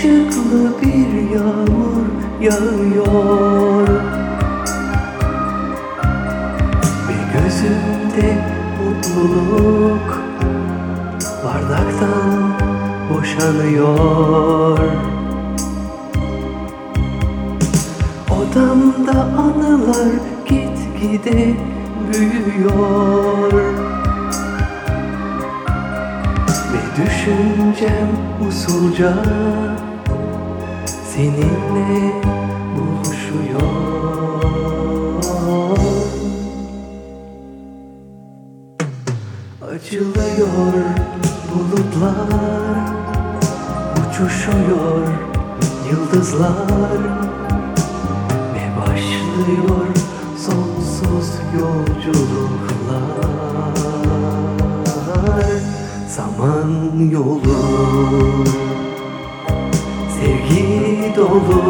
Işıklı bir yağmur yağıyor. Bir gözümde mutluluk bardaktan boşanıyor. Odamda anılar gitgide büyüyor. Ve düşüncem usulca seninle buluşuyor Açılıyor bulutlar Uçuşuyor yıldızlar. Ve başlıyor sonsuz yolculuklar? Zaman yolu Sevgi dolu.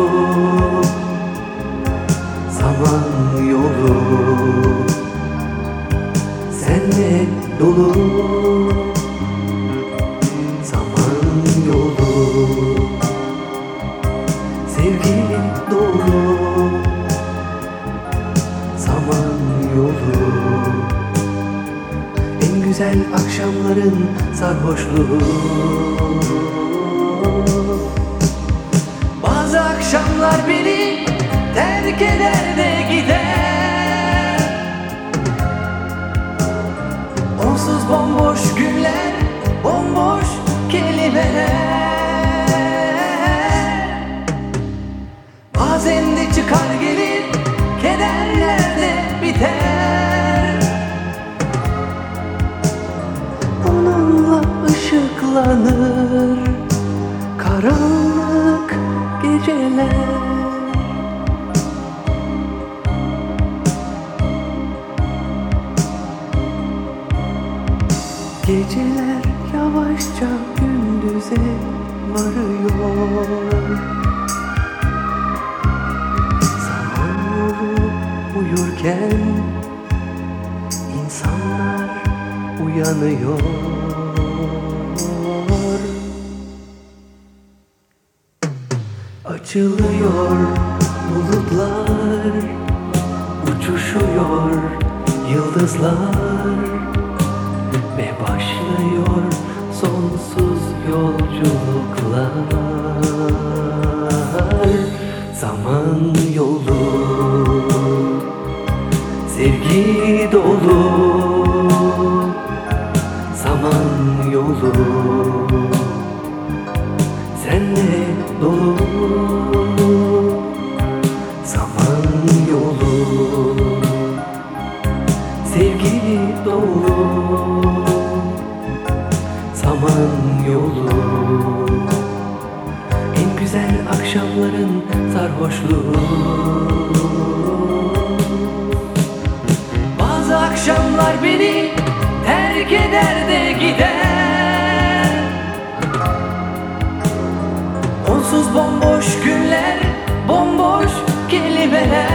Zaman yolu. Senle dolu. Zaman yolu. Sevgi dolu. Zaman yolu. En güzel akşamların sarhoşluğu akşamlar beni terk eder de geceler. Geceler yavaşça gündüze varıyor. Zaman yolu uyurken insanlar uyanıyor Açılıyor bulutlar Uçuşuyor yıldızlar Ve başlıyor sonsuz yolculuklar. Zaman yolu Sevgi dolu. Zaman yolu Senle dolu sarhoşluğu Bazı akşamlar beni terk eder de gider. Onsuz bomboş günler, bomboş kelimeler.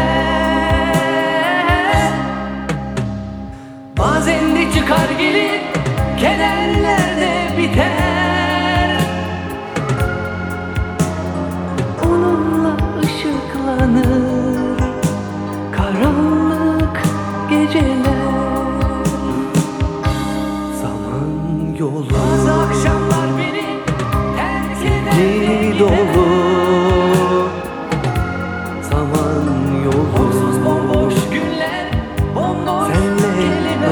Bazen de çıkar gelir, karanlık geceler. Zaman yolu. Bazı akşamlar beni terk eder de dolu. Zaman yolu. Onsuz bomboş günler Bomboş kelimeler.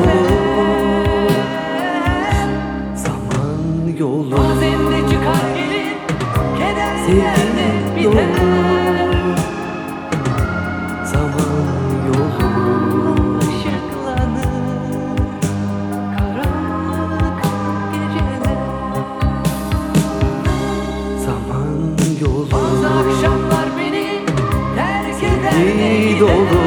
Zaman yolu. Bazen de çıkar gelir Kederler de biter yolu